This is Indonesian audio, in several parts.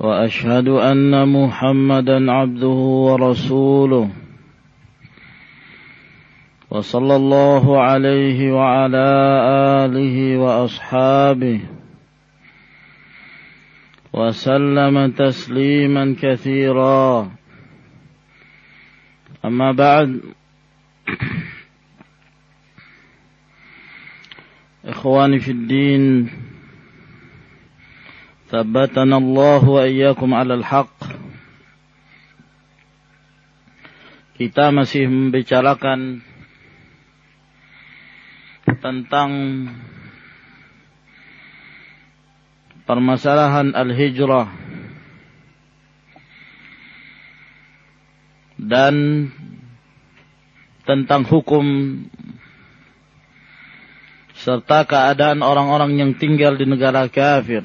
وأشهد أن محمدا عبده ورسوله. وصلى الله عليه وعلى آله وأصحابه. وسلم تسليما كثيرا. أما بعد إخواني في الدين ثبتنا الله وإياكم على الحق kita masih membicarakan tentang permasalahan al-hijrah dan tentang hukum serta keadaan orang-orang yang tinggal di negara kafir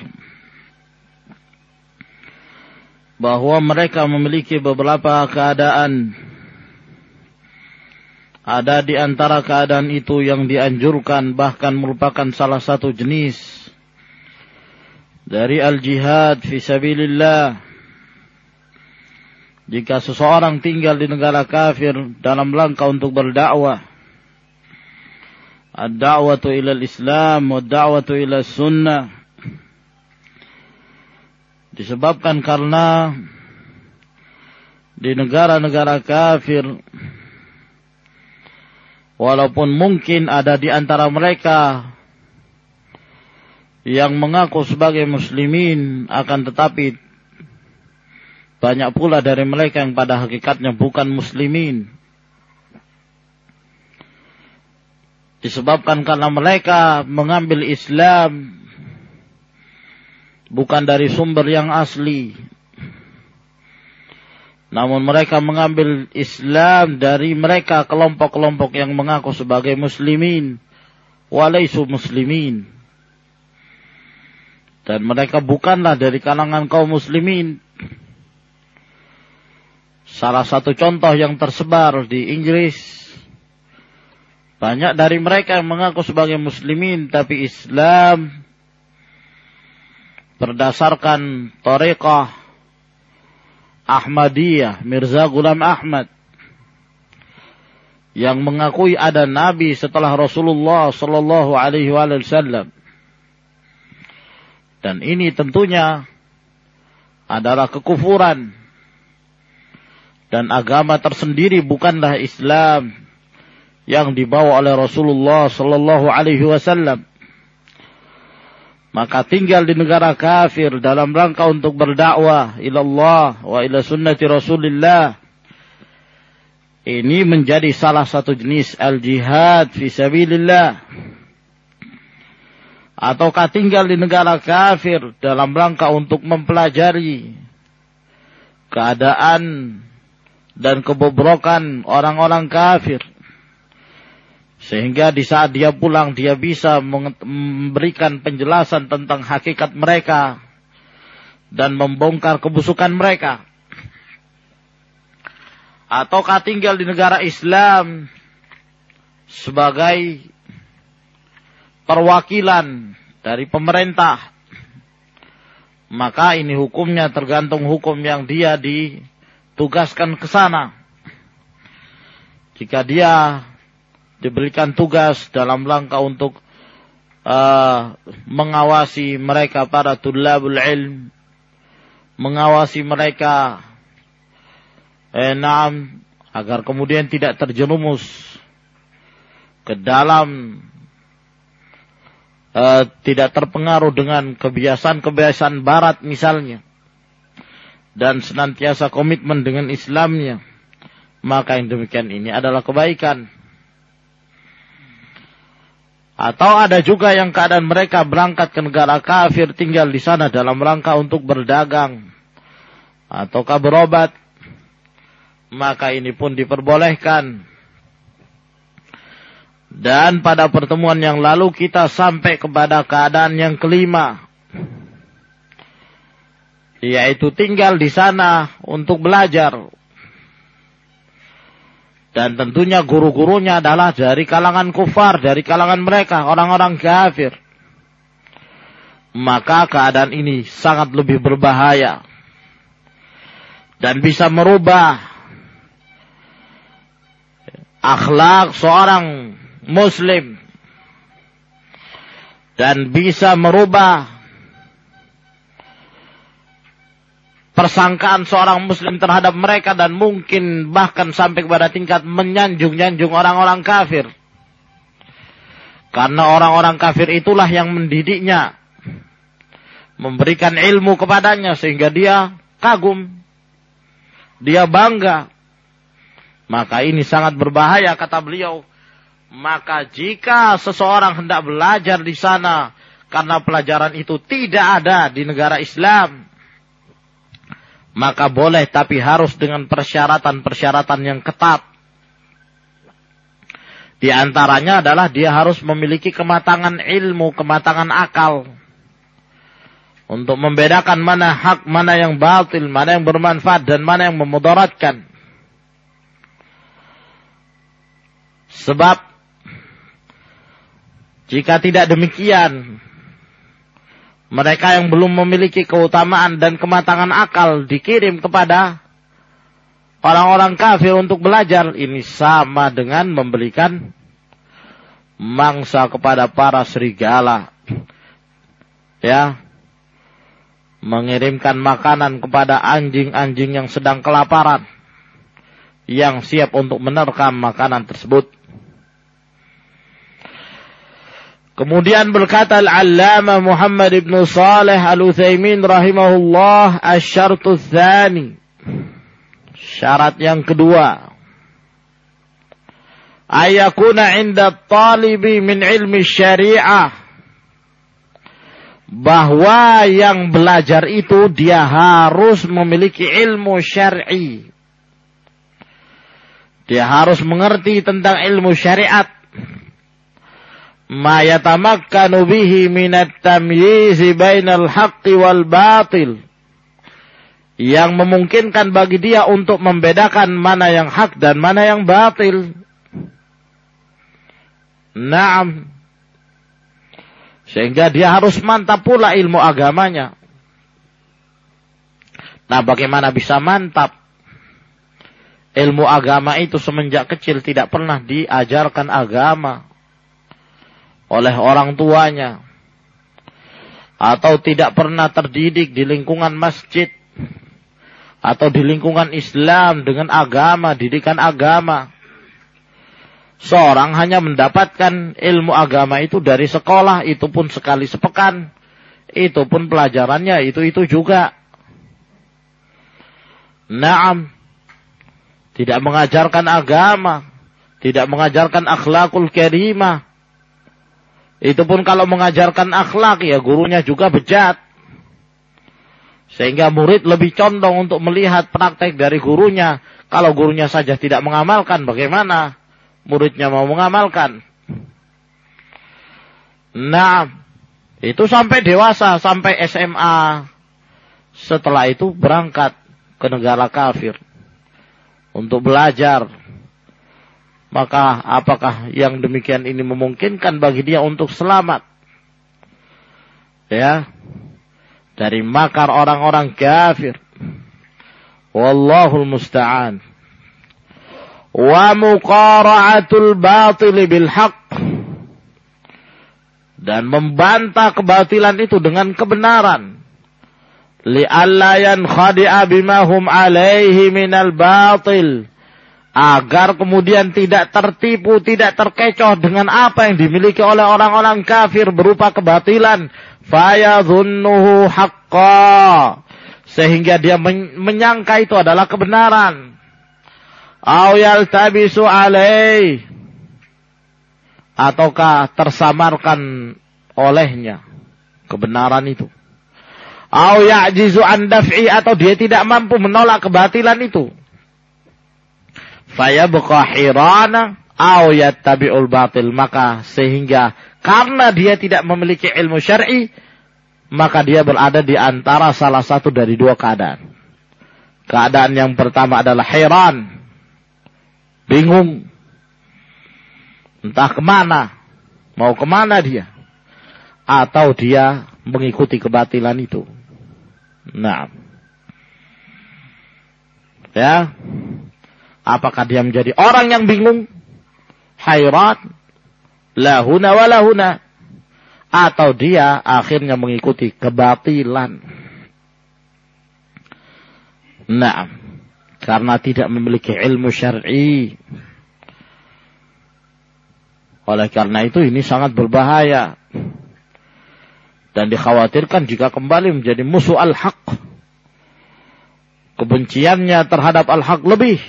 bahwa mereka memiliki beberapa keadaan. Ada di antara keadaan itu yang dianjurkan bahkan merupakan salah satu jenis dari al-jihad fi sabilillah. Jika seseorang tinggal di negara kafir dalam rangka untuk berdakwah ad-da'watu ila islam wa da'watu ila sunnah disebabkan karena di negara-negara kafir walaupun mungkin ada di antara mereka yang mengaku sebagai muslimin akan tetapi banyak pula dari mereka yang pada hakikatnya bukan muslimin. Disebabkan karena mereka mengambil Islam bukan dari sumber yang asli. Namun mereka mengambil Islam dari mereka kelompok-kelompok yang mengaku sebagai muslimin. Walaisu muslimin. Dan mereka bukanlah dari kalangan kaum muslimin. Salah satu contoh yang tersebar di Inggris. Banyak dari mereka yang mengaku sebagai muslimin tapi Islam berdasarkan tariqah Ahmadiyah Mirza Ghulam Ahmad yang mengakui ada nabi setelah Rasulullah sallallahu alaihi wasallam. Dan ini tentunya adalah kekufuran dan agama tersendiri bukanlah Islam yang dibawa oleh Rasulullah sallallahu alaihi wasallam. Maka tinggal di negara kafir dalam rangka untuk berdakwah ila Allah wa ila sunnati Rasulullah. Ini menjadi salah satu jenis al-jihad fi sabilillah. Ataukah tinggal di negara kafir dalam rangka untuk mempelajari keadaan dan kebobrokan orang-orang kafir sehingga di saat dia pulang dia bisa memberikan penjelasan tentang hakikat mereka dan membongkar kebusukan mereka. Ataukah tinggal di negara Islam sebagai perwakilan dari pemerintah. Maka ini hukumnya tergantung hukum yang dia ditugaskan ke sana. Jika dia diberikan tugas dalam rangka untuk uh, mengawasi mereka para tulabul ilm, mengawasi mereka eh, agar kemudian tidak terjerumus ke dalam uh, tidak terpengaruh dengan kebiasaan-kebiasaan barat misalnya dan senantiasa komitmen dengan Islamnya maka yang demikian ini adalah kebaikan Atau ada juga yang keadaan mereka berangkat ke negara kafir tinggal di sana dalam rangka untuk berdagang. Ataukah berobat. Maka ini pun diperbolehkan. Dan pada pertemuan yang lalu kita sampai kepada keadaan yang kelima. Yaitu tinggal di sana untuk belajar dan tentunya guru-gurunya adalah dari kalangan kufar, dari kalangan mereka, orang-orang kafir. Maka keadaan ini sangat lebih berbahaya. Dan bisa merubah akhlak seorang muslim. Dan bisa merubah persangkaan seorang muslim terhadap mereka dan mungkin bahkan sampai kepada tingkat menyanjung-nyanjung orang-orang kafir. Karena orang-orang kafir itulah yang mendidiknya. Memberikan ilmu kepadanya sehingga dia kagum. Dia bangga. Maka ini sangat berbahaya kata beliau. Maka jika seseorang hendak belajar di sana karena pelajaran itu tidak ada di negara Islam, maka boleh tapi harus dengan persyaratan-persyaratan yang ketat. Di antaranya adalah dia harus memiliki kematangan ilmu, kematangan akal. Untuk membedakan mana hak, mana yang batil, mana yang bermanfaat, dan mana yang memudaratkan. Sebab, jika tidak demikian, mereka yang belum memiliki keutamaan dan kematangan akal dikirim kepada orang-orang kafir untuk belajar. Ini sama dengan memberikan mangsa kepada para serigala. Ya. Mengirimkan makanan kepada anjing-anjing yang sedang kelaparan. Yang siap untuk menerkam makanan tersebut. Kemudian berkata Al-Allama Muhammad ibn Saleh Al-Uthaymin rahimahullah Asyartu thani Syarat yang kedua. Ayakuna inda talibi min ilmi syariah. Bahwa yang belajar itu dia harus memiliki ilmu syar'i. Dia harus mengerti tentang ilmu syariat ma yatamakkanu bihi minat tamyiz bainal haqqi wal batil yang memungkinkan bagi dia untuk membedakan mana yang hak dan mana yang batil. Naam. Sehingga dia harus mantap pula ilmu agamanya. Nah, bagaimana bisa mantap? Ilmu agama itu semenjak kecil tidak pernah diajarkan agama oleh orang tuanya atau tidak pernah terdidik di lingkungan masjid atau di lingkungan Islam dengan agama, didikan agama. Seorang hanya mendapatkan ilmu agama itu dari sekolah, itu pun sekali sepekan. Itu pun pelajarannya itu-itu juga. Naam. Tidak mengajarkan agama. Tidak mengajarkan akhlakul karimah. Itu pun kalau mengajarkan akhlak ya gurunya juga bejat. Sehingga murid lebih condong untuk melihat praktek dari gurunya. Kalau gurunya saja tidak mengamalkan, bagaimana muridnya mau mengamalkan? Nah, itu sampai dewasa, sampai SMA. Setelah itu berangkat ke negara kafir untuk belajar maka apakah yang demikian ini memungkinkan bagi dia untuk selamat? Ya. Dari makar orang-orang kafir. Wallahul musta'an. Wa muqara'atul batil bil haqq. Dan membantah kebatilan itu dengan kebenaran. Li'alla yankhadi'a bima hum alaihi minal batil agar kemudian tidak tertipu, tidak terkecoh dengan apa yang dimiliki oleh orang-orang kafir berupa kebatilan. Fayadhunnuhu haqqa. Sehingga dia menyangka itu adalah kebenaran. Au yaltabisu alaih. ataukah tersamarkan olehnya kebenaran itu. Au ya'jizu an atau dia tidak mampu menolak kebatilan itu. Fayabqa hirana au yattabi'ul batil. Maka sehingga karena dia tidak memiliki ilmu syar'i maka dia berada di antara salah satu dari dua keadaan. Keadaan yang pertama adalah heran, bingung, entah ke mana, mau ke mana dia, atau dia mengikuti kebatilan itu. Nah, ya, apakah dia menjadi orang yang bingung, hayrat, lahuna wa lahuna, atau dia akhirnya mengikuti kebatilan. Nah, karena tidak memiliki ilmu syar'i. Oleh karena itu ini sangat berbahaya. Dan dikhawatirkan jika kembali menjadi musuh al-haq. Kebenciannya terhadap al-haq lebih.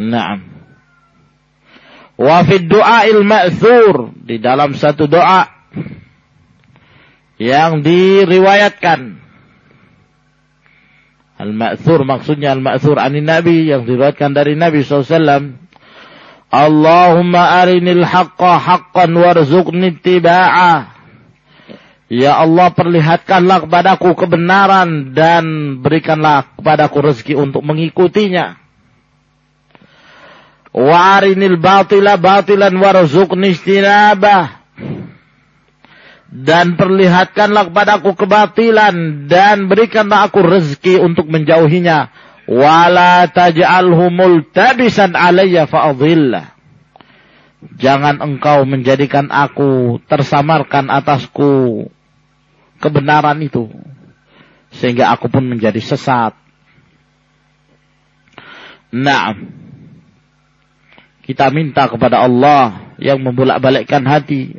Nah. Wa fi du'ail ma'thur. Di dalam satu doa. Yang diriwayatkan. Al-ma'thur maksudnya al-ma'thur anin Nabi. Yang diriwayatkan dari Nabi SAW. Allahumma arinil haqqa haqqan warzuqni ittiba'ah. Ya Allah perlihatkanlah kepadaku kebenaran dan berikanlah kepadaku rezeki untuk mengikutinya. Wa arinil batila batilan warzuqni istinabah. Dan perlihatkanlah kepadaku kebatilan dan berikanlah aku rezeki untuk menjauhinya wala taj'alhu multabisan alayya fa'adhillah. Jangan engkau menjadikan aku tersamarkan atasku kebenaran itu. Sehingga aku pun menjadi sesat. Nah, kita minta kepada Allah yang membolak-balikkan hati.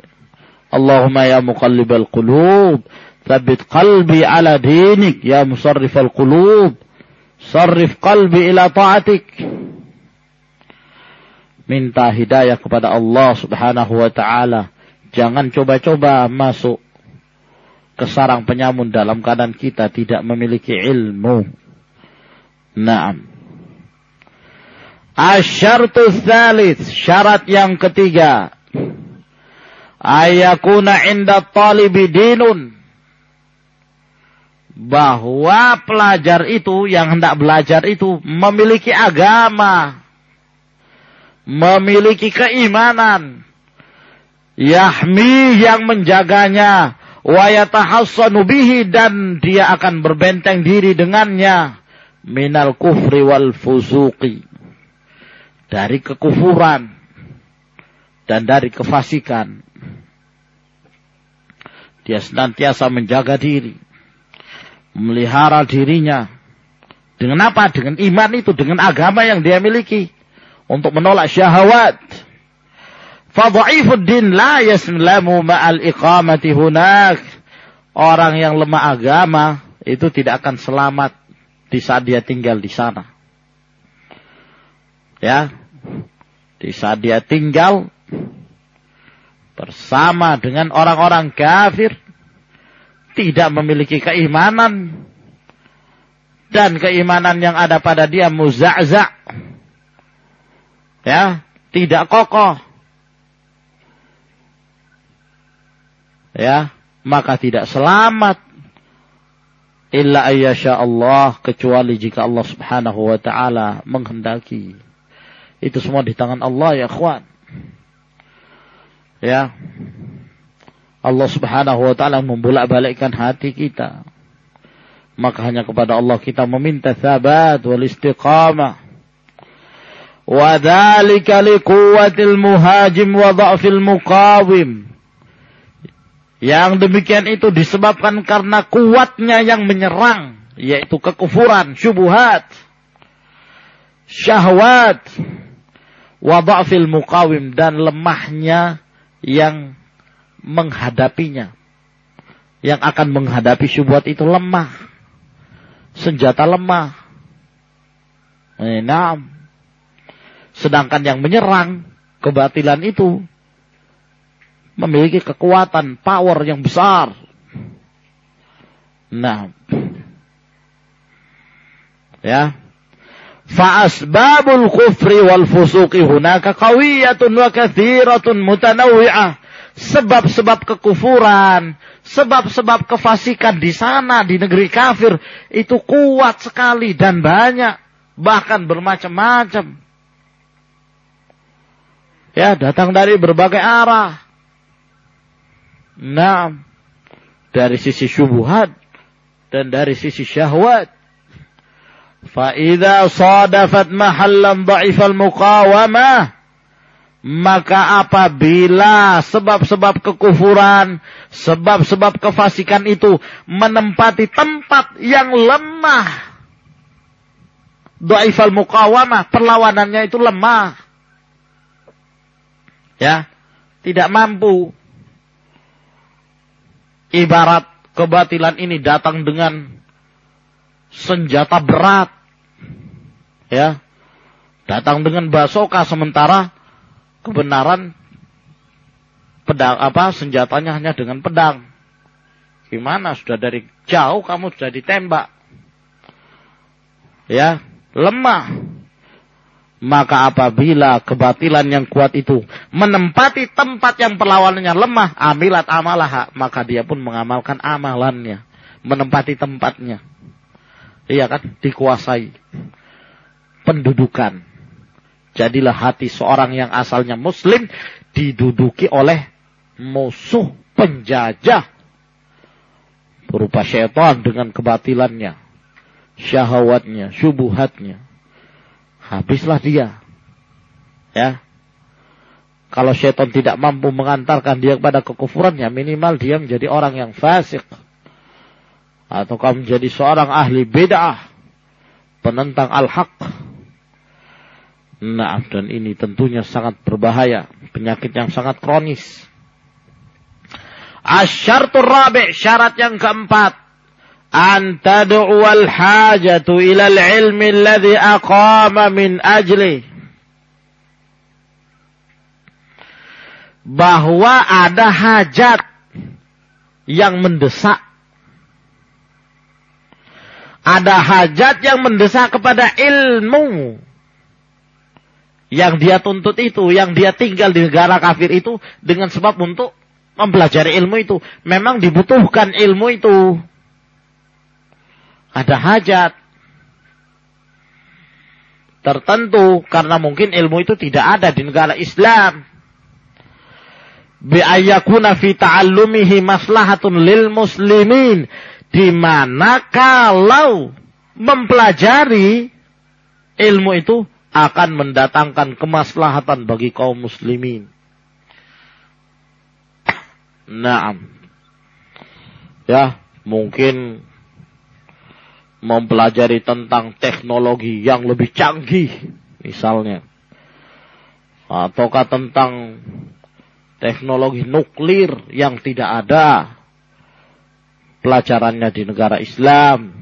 Allahumma ya muqallibal qulub, tsabbit qalbi ala dinik ya musarrifal qulub. Sarrif qalbi ila ta'atik. Minta hidayah kepada Allah subhanahu wa ta'ala. Jangan coba-coba masuk ke sarang penyamun dalam keadaan kita tidak memiliki ilmu. Naam. Asyartu thalith. Syarat yang ketiga. Ayakuna inda talibi dinun. Bahwa pelajar itu yang hendak belajar itu memiliki agama, memiliki keimanan, yahmi yang menjaganya, wa yatahassanu bihi dan dia akan berbenteng diri dengannya. Minal kufri wal fusuqi dari kekufuran dan dari kefasikan. Dia senantiasa menjaga diri melihara dirinya. Dengan apa? Dengan iman itu, dengan agama yang dia miliki. Untuk menolak syahwat. Fadha'ifuddin la yaslamu ma'al iqamati hunak. Orang yang lemah agama itu tidak akan selamat di saat dia tinggal di sana. Ya. Di saat dia tinggal bersama dengan orang-orang kafir tidak memiliki keimanan. Dan keimanan yang ada pada dia muza'za ya tidak kokoh. Ya maka tidak selamat. Illa ayyasha Allah kecuali jika Allah Subhanahu wa taala menghendaki itu semua di tangan Allah ya kawan ya Allah subhanahu wa ta'ala membolak-balikkan hati kita. Maka hanya kepada Allah kita meminta thabat wal istiqamah. Liquwatil muhajim wa dha'fil muqawim. Yang demikian itu disebabkan karena kuatnya yang menyerang. Yaitu kekufuran, syubuhat, syahwat, wa dha'fil muqawim. Dan lemahnya yang menghadapinya. Yang akan menghadapi syubhat itu lemah. Senjata lemah. Enam. Sedangkan yang menyerang kebatilan itu memiliki kekuatan, power yang besar. Nah, ya. Fa'asbabul kufri wal fusuqi hunaka qawiyatun wa kathiratun mutanawwi'ah. Sebab-sebab kekufuran, sebab-sebab kefasikan di sana di negeri kafir itu kuat sekali dan banyak, bahkan bermacam-macam. Ya, datang dari berbagai arah. Nah, dari sisi syubhat dan dari sisi syahwat. Fa'idha sadafat mahallam da'ifal muqawamah. Maka apabila sebab-sebab kekufuran, sebab-sebab kefasikan itu menempati tempat yang lemah. Do'ifal muqawamah, perlawanannya itu lemah. Ya, tidak mampu. Ibarat kebatilan ini datang dengan senjata berat. Ya. Datang dengan basoka sementara kebenaran pedang apa senjatanya hanya dengan pedang. Gimana sudah dari jauh kamu sudah ditembak. Ya, lemah. Maka apabila kebatilan yang kuat itu menempati tempat yang perlawanannya lemah, amilat amalah, maka dia pun mengamalkan amalannya, menempati tempatnya. Iya kan? Dikuasai pendudukan Jadilah hati seorang yang asalnya muslim diduduki oleh musuh penjajah. Berupa syaitan dengan kebatilannya, syahwatnya, syubuhatnya. Habislah dia. Ya. Kalau syaitan tidak mampu mengantarkan dia kepada kekufuran, ya minimal dia menjadi orang yang fasik. Atau kamu menjadi seorang ahli bid'ah. Penentang al-haq Nah, dan ini tentunya sangat berbahaya. Penyakit yang sangat kronis. Asyartur rabi' syarat yang keempat. An tad'uwal hajatu ilal ilmi alladhi aqama min ajli. Bahwa ada hajat yang mendesak. Ada hajat yang mendesak kepada ilmu yang dia tuntut itu, yang dia tinggal di negara kafir itu dengan sebab untuk mempelajari ilmu itu. Memang dibutuhkan ilmu itu. Ada hajat tertentu karena mungkin ilmu itu tidak ada di negara Islam. Bi'ayyakuna fi ta'allumihi maslahatun lil muslimin. Di mana kalau mempelajari ilmu itu akan mendatangkan kemaslahatan bagi kaum muslimin. Naam. Ya, mungkin mempelajari tentang teknologi yang lebih canggih misalnya. Ataukah tentang teknologi nuklir yang tidak ada pelajarannya di negara Islam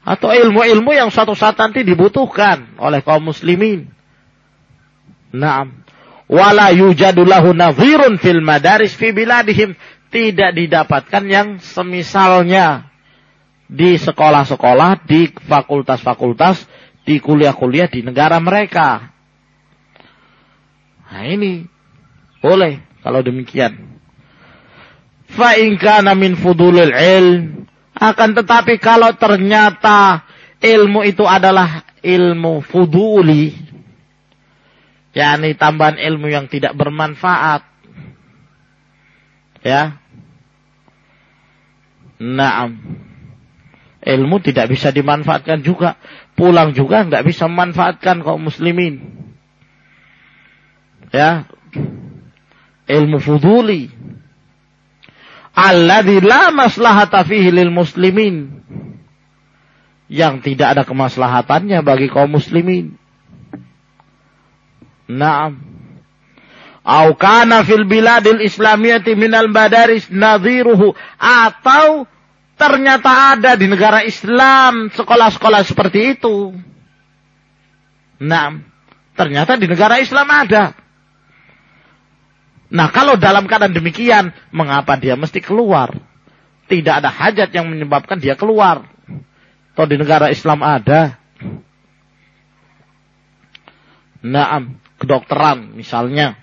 atau ilmu-ilmu yang suatu saat nanti dibutuhkan oleh kaum muslimin. Naam. Wala yujadu lahu nadhirun fil madaris fi biladihim. Tidak didapatkan yang semisalnya di sekolah-sekolah, di fakultas-fakultas, di kuliah-kuliah di negara mereka. Nah ini boleh kalau demikian. Fa in kana min fudulil ilm akan tetapi kalau ternyata ilmu itu adalah ilmu fuduli, yakni tambahan ilmu yang tidak bermanfaat, ya, Naam. Ilmu tidak bisa dimanfaatkan juga. Pulang juga nggak bisa memanfaatkan kaum muslimin. Ya. Ilmu fuduli alladzi la maslahata fihi lil muslimin yang tidak ada kemaslahatannya bagi kaum muslimin. Naam. Au kana fil biladil islamiyati minal badaris nadhiruhu atau ternyata ada di negara Islam sekolah-sekolah seperti itu. Naam. Ternyata di negara Islam ada. Nah kalau dalam keadaan demikian, mengapa dia mesti keluar? Tidak ada hajat yang menyebabkan dia keluar. Atau di negara Islam ada. Nah, kedokteran misalnya.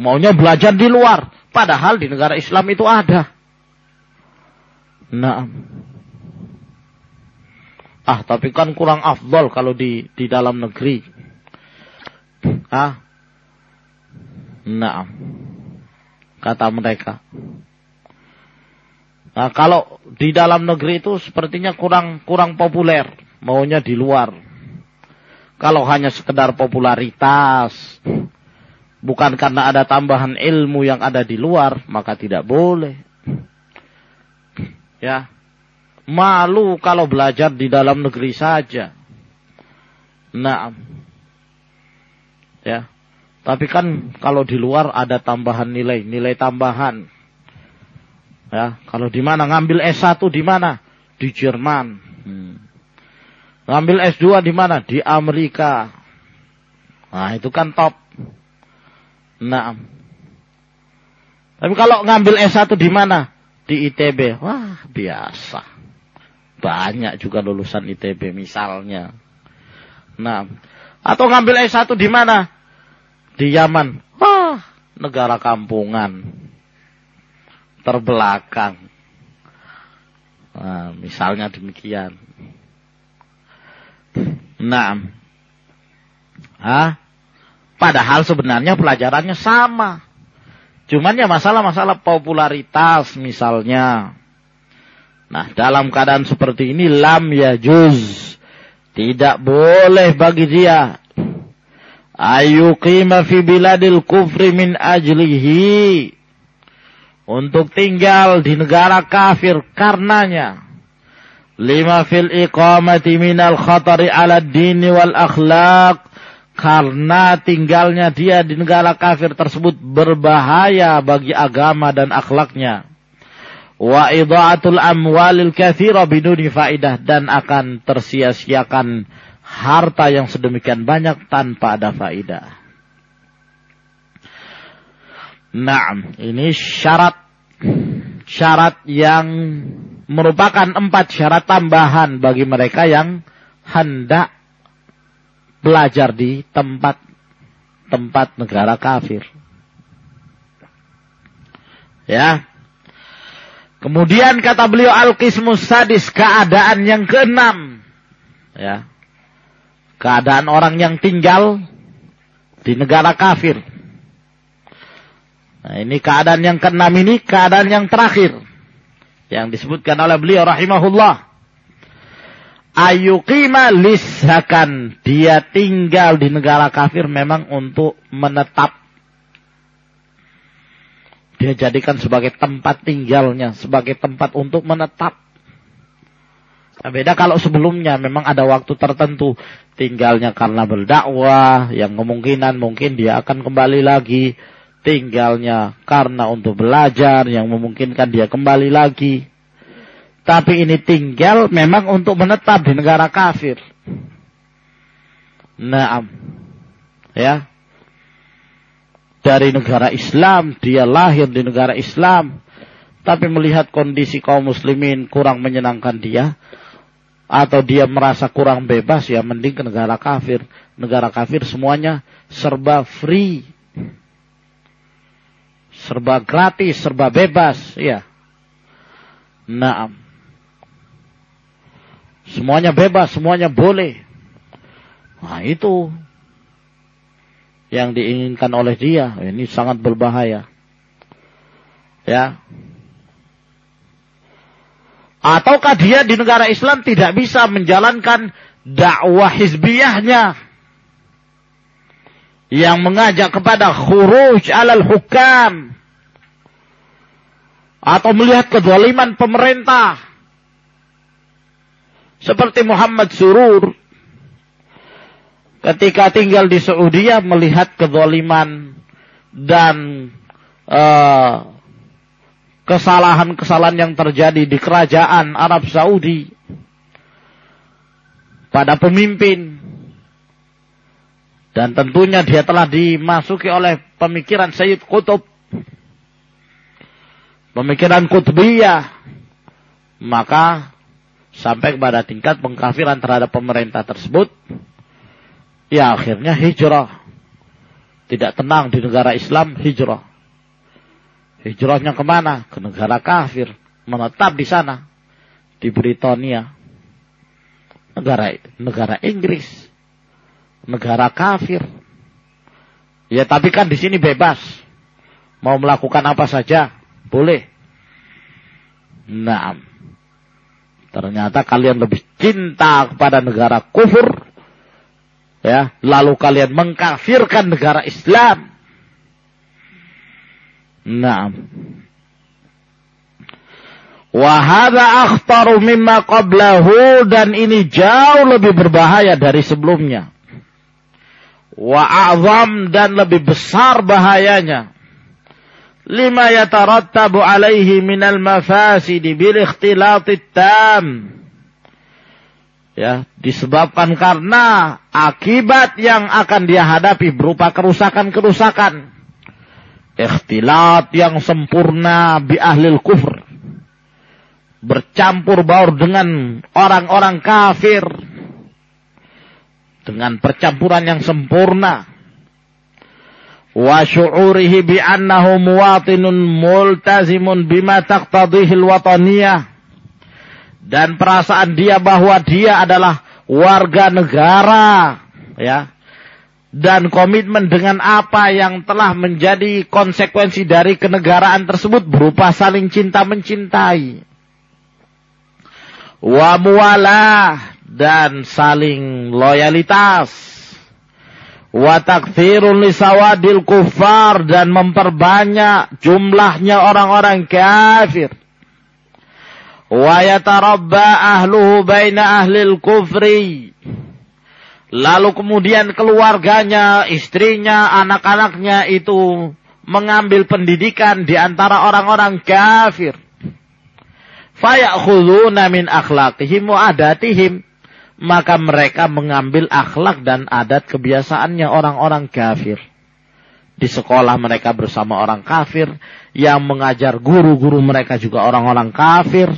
Maunya belajar di luar. Padahal di negara Islam itu ada. Nah. Ah, tapi kan kurang afdol kalau di di dalam negeri. Ah. Nah. Kata mereka. Nah, kalau di dalam negeri itu sepertinya kurang kurang populer, maunya di luar. Kalau hanya sekedar popularitas, bukan karena ada tambahan ilmu yang ada di luar, maka tidak boleh. Ya. Malu kalau belajar di dalam negeri saja. Nah. Ya. Tapi kan kalau di luar ada tambahan nilai, nilai tambahan. Ya, kalau di mana ngambil S1 di mana? Di Jerman. Hmm. Ngambil S2 di mana? Di Amerika. Nah, itu kan top. Nah. Tapi kalau ngambil S1 di mana? Di ITB. Wah, biasa. Banyak juga lulusan ITB misalnya. Nah, atau ngambil S1 di mana? Di Yaman. Wah, negara kampungan terbelakang. Nah, misalnya demikian. Nah, ah, padahal sebenarnya pelajarannya sama. Cuman ya masalah-masalah popularitas misalnya. Nah, dalam keadaan seperti ini lam ya juz. Tidak boleh bagi dia ayuqima fi biladil kufri min ajlihi untuk tinggal di negara kafir karenanya. Lima fil iqamati minal khatari ala dini wal akhlaq. Karena tinggalnya dia di negara kafir tersebut berbahaya bagi agama dan akhlaknya. Wa idha'atul amwalil kathira biduni faidah. Dan akan tersia-siakan harta yang sedemikian banyak tanpa ada faidah. Nah, ini syarat syarat yang merupakan empat syarat tambahan bagi mereka yang hendak belajar di tempat tempat negara kafir. Ya. Kemudian kata beliau al-qismus sadis keadaan yang keenam. Ya. Keadaan orang yang tinggal di negara kafir. Nah, ini keadaan yang keenam ini keadaan yang terakhir yang disebutkan oleh beliau rahimahullah. Ayuqima lisakan dia tinggal di negara kafir memang untuk menetap. Dia jadikan sebagai tempat tinggalnya, sebagai tempat untuk menetap. Nah, beda kalau sebelumnya memang ada waktu tertentu tinggalnya karena berdakwah, yang kemungkinan mungkin dia akan kembali lagi tinggalnya karena untuk belajar yang memungkinkan dia kembali lagi. Tapi ini tinggal memang untuk menetap di negara kafir. Naam. Ya. Dari negara Islam, dia lahir di negara Islam. Tapi melihat kondisi kaum muslimin kurang menyenangkan dia. Atau dia merasa kurang bebas, ya mending ke negara kafir. Negara kafir semuanya serba free serba gratis, serba bebas, ya. Naam. Semuanya bebas, semuanya boleh. Nah, itu yang diinginkan oleh dia. Ini sangat berbahaya. Ya. Ataukah dia di negara Islam tidak bisa menjalankan dakwah hizbiyahnya? Yang mengajak kepada khuruj alal hukam. Atau melihat kezaliman pemerintah. Seperti Muhammad Surur. Ketika tinggal di Saudi melihat kezaliman dan uh, kesalahan-kesalahan yang terjadi di kerajaan Arab Saudi pada pemimpin dan tentunya dia telah dimasuki oleh pemikiran Sayyid Qutb pemikiran kutbiyah, maka sampai kepada tingkat pengkafiran terhadap pemerintah tersebut, ya akhirnya hijrah. Tidak tenang di negara Islam, hijrah. Hijrahnya ke mana? Ke negara kafir. Menetap di sana. Di Britania. Negara. Negara Inggris. Negara kafir. Ya tapi kan di sini bebas. Mau melakukan apa saja. Boleh. Nah. Ternyata kalian lebih cinta kepada negara kufur ya lalu kalian mengkafirkan negara Islam nah Wahada akhtaru mimma qablahu dan ini jauh lebih berbahaya dari sebelumnya. Wa a'zam dan lebih besar bahayanya. Lima yatarattabu alaihi minal mafasidi bil ikhtilatit tam ya disebabkan karena akibat yang akan dia hadapi berupa kerusakan-kerusakan ikhtilat yang sempurna bi ahlil kufur. Bercampur baur dengan orang-orang kafir. Dengan percampuran yang sempurna. Wa syu'urihi bi annahu muwatinun multazimun bima taqtadihi al-wataniyah dan perasaan dia bahwa dia adalah warga negara. Ya dan komitmen dengan apa yang telah menjadi konsekuensi dari kenegaraan tersebut berupa saling cinta mencintai wa muwalah dan saling loyalitas wa takthirun lisawadil kufar dan memperbanyak jumlahnya orang-orang kafir wa yatarabba ahluhu baina ahlil kufri lalu kemudian keluarganya istrinya anak-anaknya itu mengambil pendidikan di antara orang-orang kafir. Fayakhuduna min akhlaqihim wa adatihim. Maka mereka mengambil akhlak dan adat kebiasaannya orang-orang kafir. Di sekolah mereka bersama orang kafir. Yang mengajar guru-guru mereka juga orang-orang kafir.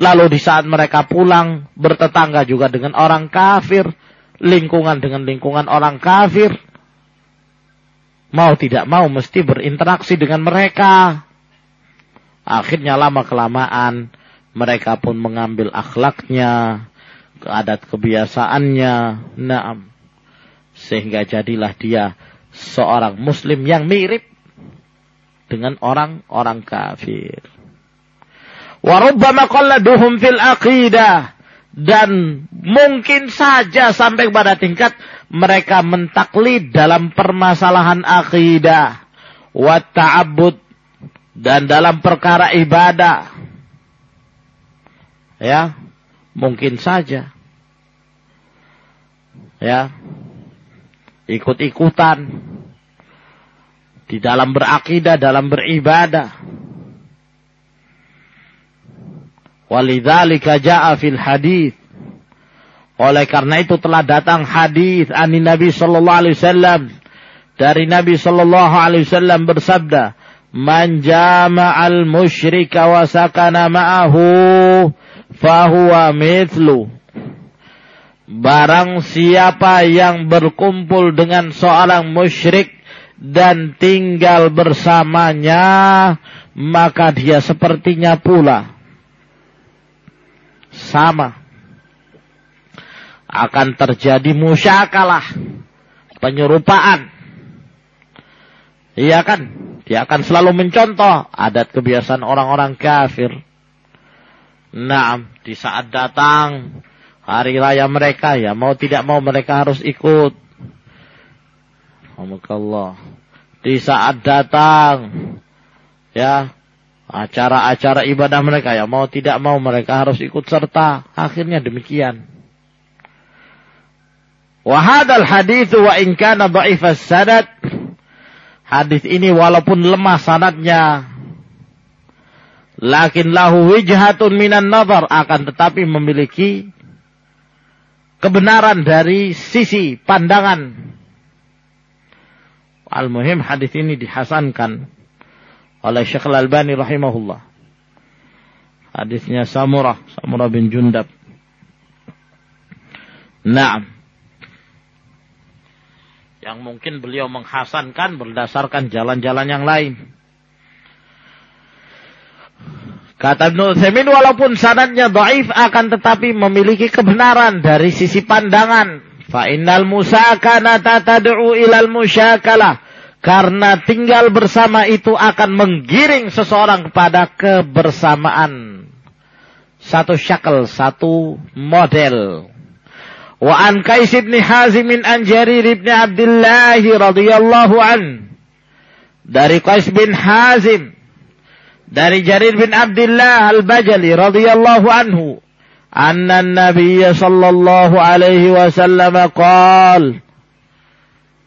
Lalu di saat mereka pulang bertetangga juga dengan orang kafir, lingkungan dengan lingkungan orang kafir. Mau tidak mau mesti berinteraksi dengan mereka. Akhirnya lama kelamaan mereka pun mengambil akhlaknya, adat kebiasaannya. Naam. Sehingga jadilah dia seorang muslim yang mirip dengan orang-orang kafir. Warubbama qalladuhum fil aqidah. Dan mungkin saja sampai pada tingkat mereka mentaklid dalam permasalahan akidah. Wa. Dan dalam perkara ibadah. Ya. Mungkin saja. Ya. Ikut-ikutan. Di dalam berakidah, dalam beribadah Walidzalika ja'a fil hadis. Oleh karena itu telah datang hadis ani Nabi sallallahu alaihi wasallam dari Nabi sallallahu alaihi wasallam bersabda, "Man jama'al musyrika wa sakana ma'ahu fahuwa mithlu." Barang siapa yang berkumpul dengan seorang musyrik dan tinggal bersamanya, maka dia sepertinya pula sama. Akan terjadi musyakalah. Penyerupaan. Iya kan? Dia akan selalu mencontoh adat kebiasaan orang-orang kafir. Nah, di saat datang hari raya mereka ya mau tidak mau mereka harus ikut. Allah. Di saat datang ya acara-acara ibadah mereka ya mau tidak mau mereka harus ikut serta. Akhirnya demikian. Wahadal hadis wa in kana dhaifas sanad hadis ini walaupun lemah sanadnya lakin lahu wijhatun minan nazar akan tetapi memiliki kebenaran dari sisi pandangan. Al-muhim hadis ini dihasankan oleh Syekh Al-Albani rahimahullah. Hadisnya Samurah, Samurah bin Jundab. Naam. Yang mungkin beliau menghasankan berdasarkan jalan-jalan yang lain. Kata Ibn Uthaymin walaupun sanadnya dhaif akan tetapi memiliki kebenaran dari sisi pandangan. Fa innal musakanata tad'u ilal musyakalah. Karena tinggal bersama itu akan menggiring seseorang kepada kebersamaan. Satu syakal, satu model. Wa an Qais ibn Hazim an Jarir ibn Abdullah radhiyallahu an. Dari Qais bin Hazim dari Jarir bin Abdullah Al-Bajali radhiyallahu anhu anna Nabi sallallahu alaihi wasallam qaal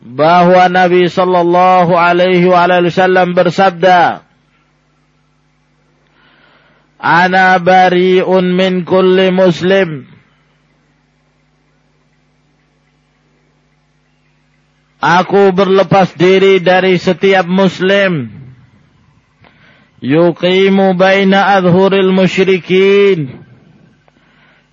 bahwa Nabi sallallahu alaihi wasallam bersabda Ana bari'un min kulli muslim. Aku berlepas diri dari setiap muslim. Yuqimu baina adhuril musyrikin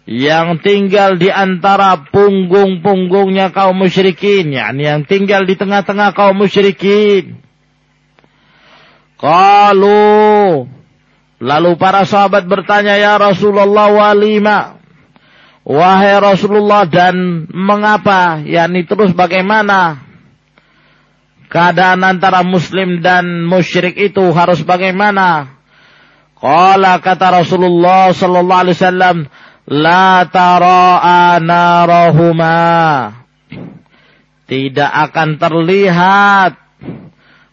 yang tinggal di antara punggung-punggungnya kaum musyrikin yakni yang tinggal di tengah-tengah kaum musyrikin. Qalu lalu para sahabat bertanya ya Rasulullah walima? Wahai Rasulullah dan mengapa? Yakni terus bagaimana? Keadaan antara muslim dan musyrik itu harus bagaimana? Qala kata Rasulullah sallallahu alaihi wasallam, la tara'a. Tidak akan terlihat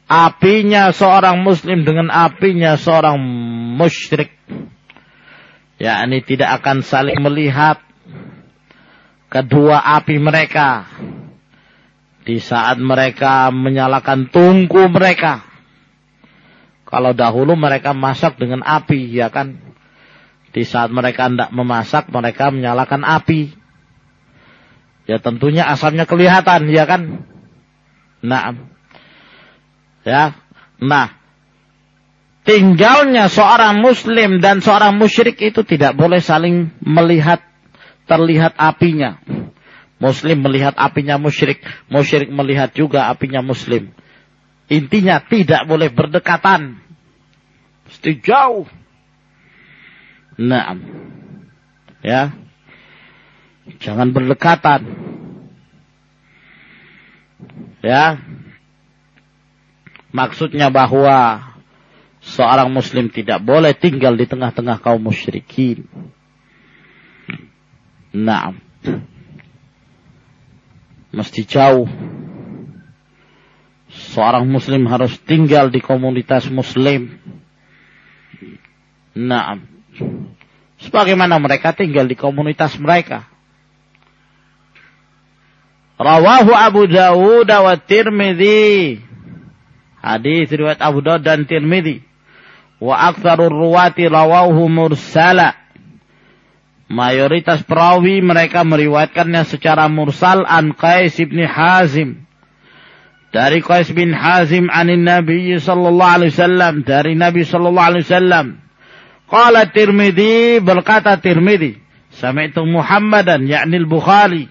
apinya seorang muslim dengan apinya seorang musyrik. Ya, ini tidak akan saling melihat kedua api mereka di saat mereka menyalakan tungku mereka. Kalau dahulu mereka masak dengan api, ya kan? Di saat mereka tidak memasak, mereka menyalakan api. Ya tentunya asapnya kelihatan, ya kan? Nah, ya, nah, tinggalnya seorang muslim dan seorang musyrik itu tidak boleh saling melihat terlihat apinya. Muslim melihat apinya musyrik, musyrik melihat juga apinya muslim. Intinya tidak boleh berdekatan. Mesti jauh. Nah, ya. Jangan berdekatan. Ya. Maksudnya bahwa seorang muslim tidak boleh tinggal di tengah-tengah kaum musyrikin. Nah mesti jauh. Seorang muslim harus tinggal di komunitas muslim. Nah, sebagaimana mereka tinggal di komunitas mereka. Rawahu Abu Dawud wa Tirmidzi. Hadis riwayat Abu Dawud dan Tirmidzi. Wa aktsarur ruwati rawahu mursala mayoritas perawi mereka meriwayatkannya secara mursal an Qais bin Hazim dari Qais bin Hazim anin Nabi sallallahu alaihi wasallam dari Nabi sallallahu alaihi wasallam qala Tirmidzi berkata Tirmidzi sami'tu Muhammadan yakni al-Bukhari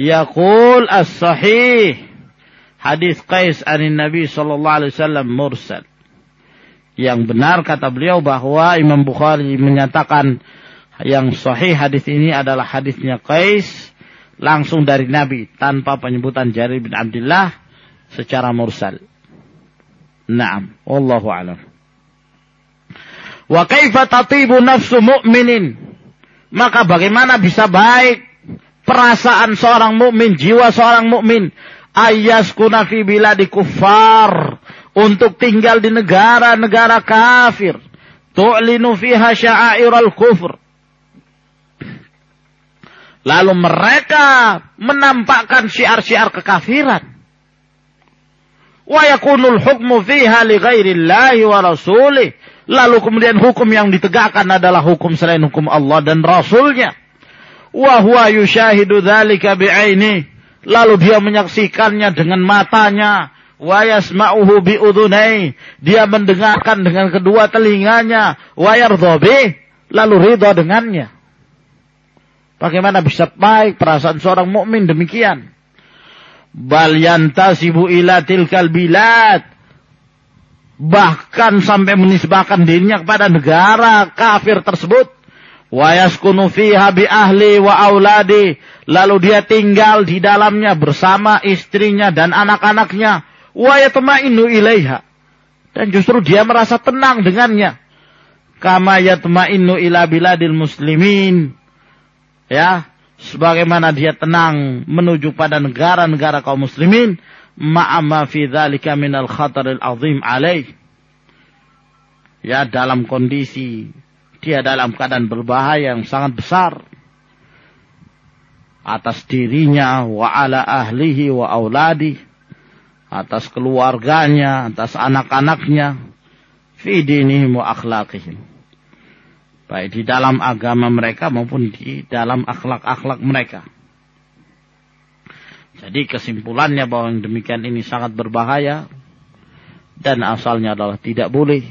yaqul as-sahih hadis Qais anin Nabi sallallahu alaihi wasallam mursal yang benar kata beliau bahwa Imam Bukhari menyatakan yang sahih hadis ini adalah hadisnya Qais langsung dari Nabi tanpa penyebutan Jarir bin Abdullah secara mursal. Naam, wallahu a'lam. Wa kaifa tatibu nafsu mu'minin? Maka bagaimana bisa baik perasaan seorang mukmin, jiwa seorang mukmin ayaskuna fi biladi kuffar untuk tinggal di negara-negara kafir tu'linu fiha sya'airal kufr Lalu mereka menampakkan syiar-syiar kekafiran. Wa yakunul hukmu fiha li ghairillahi wa rasulih. Lalu kemudian hukum yang ditegakkan adalah hukum selain hukum Allah dan Rasulnya. Wa huwa yushahidu dhalika bi'aini. Lalu dia menyaksikannya dengan matanya. wa yasma'uhu bi udhunai dia mendengarkan dengan kedua telinganya wa yardhabi lalu ridha dengannya bagaimana bisa baik perasaan seorang mukmin demikian bal yantasibu ila tilkal bilad bahkan sampai menisbahkan dirinya kepada negara kafir tersebut fiha bi ahli wa auladi lalu dia tinggal di dalamnya bersama istrinya dan anak-anaknya wa yatma'innu ilaiha. Dan justru dia merasa tenang dengannya. Kama yatma'innu ila biladil muslimin. Ya, sebagaimana dia tenang menuju pada negara-negara kaum muslimin ma'ama fi dzalika minal khataril azim alaih. Ya, dalam kondisi dia dalam keadaan berbahaya yang sangat besar atas dirinya wa ala ahlihi wa auladi atas keluarganya, atas anak-anaknya, fi dinihim wa akhlaqihim. Baik di dalam agama mereka maupun di dalam akhlak-akhlak mereka. Jadi kesimpulannya bahwa yang demikian ini sangat berbahaya dan asalnya adalah tidak boleh.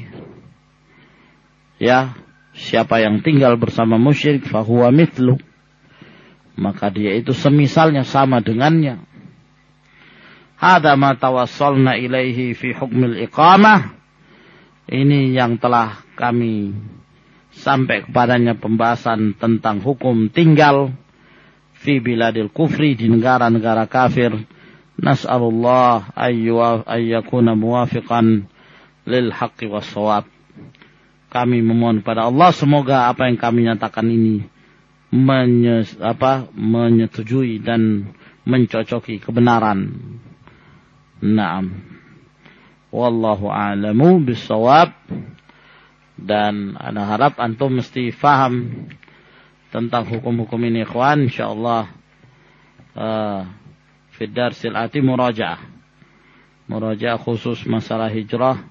Ya, siapa yang tinggal bersama musyrik fahuwa mithlu. Maka dia itu semisalnya sama dengannya Hada ma tawassalna ilaihi fi hukmil iqamah. Ini yang telah kami sampai kepadanya pembahasan tentang hukum tinggal fi biladil kufri di negara-negara kafir. Nas'alullah ayyakuna muwafiqan lil haqqi was sawab. Kami memohon pada Allah semoga apa yang kami nyatakan ini menyes, apa, menyetujui dan mencocoki kebenaran Naam. Wallahu a'lamu bisawab. Dan ana harap antum mesti faham tentang hukum-hukum ini ikhwan insyaallah uh, fi darsil ati murajaah. Murajaah khusus masalah hijrah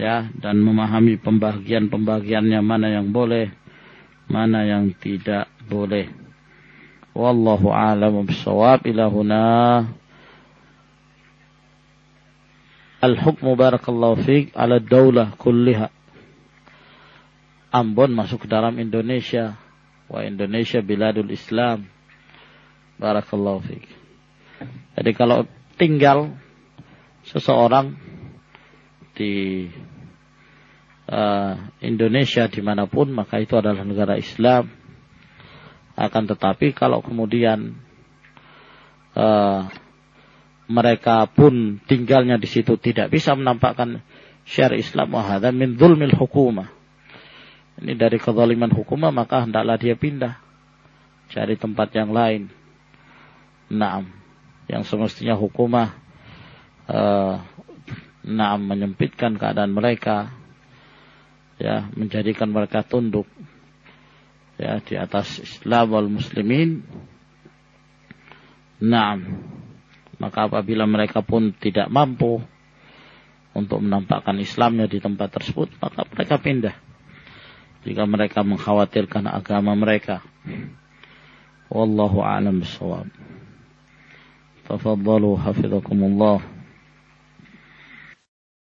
ya dan memahami pembagian-pembagiannya mana yang boleh, mana yang tidak boleh. Wallahu a'lamu bisawab ila huna Al-hukmu barakallahu fiqh ala daulah kulliha. Ambon masuk ke dalam Indonesia. Wa Indonesia biladul Islam. Barakallahu fiqh. Jadi kalau tinggal seseorang di uh, Indonesia di mana pun maka itu adalah negara Islam. Akan tetapi kalau kemudian uh, mereka pun tinggalnya di situ tidak bisa menampakkan syariat Islam wahada min zulmil hukumah. Ini dari kezaliman hukumah maka hendaklah dia pindah cari tempat yang lain. Naam, yang semestinya hukumah uh, naam menyempitkan keadaan mereka ya menjadikan mereka tunduk ya di atas Islam wal muslimin. Naam. Maka apabila mereka pun tidak mampu untuk menampakkan Islamnya di tempat tersebut, maka mereka pindah. Jika mereka mengkhawatirkan agama mereka. Wallahu a'lam bishawab. Tafadhalu hafizakumullah.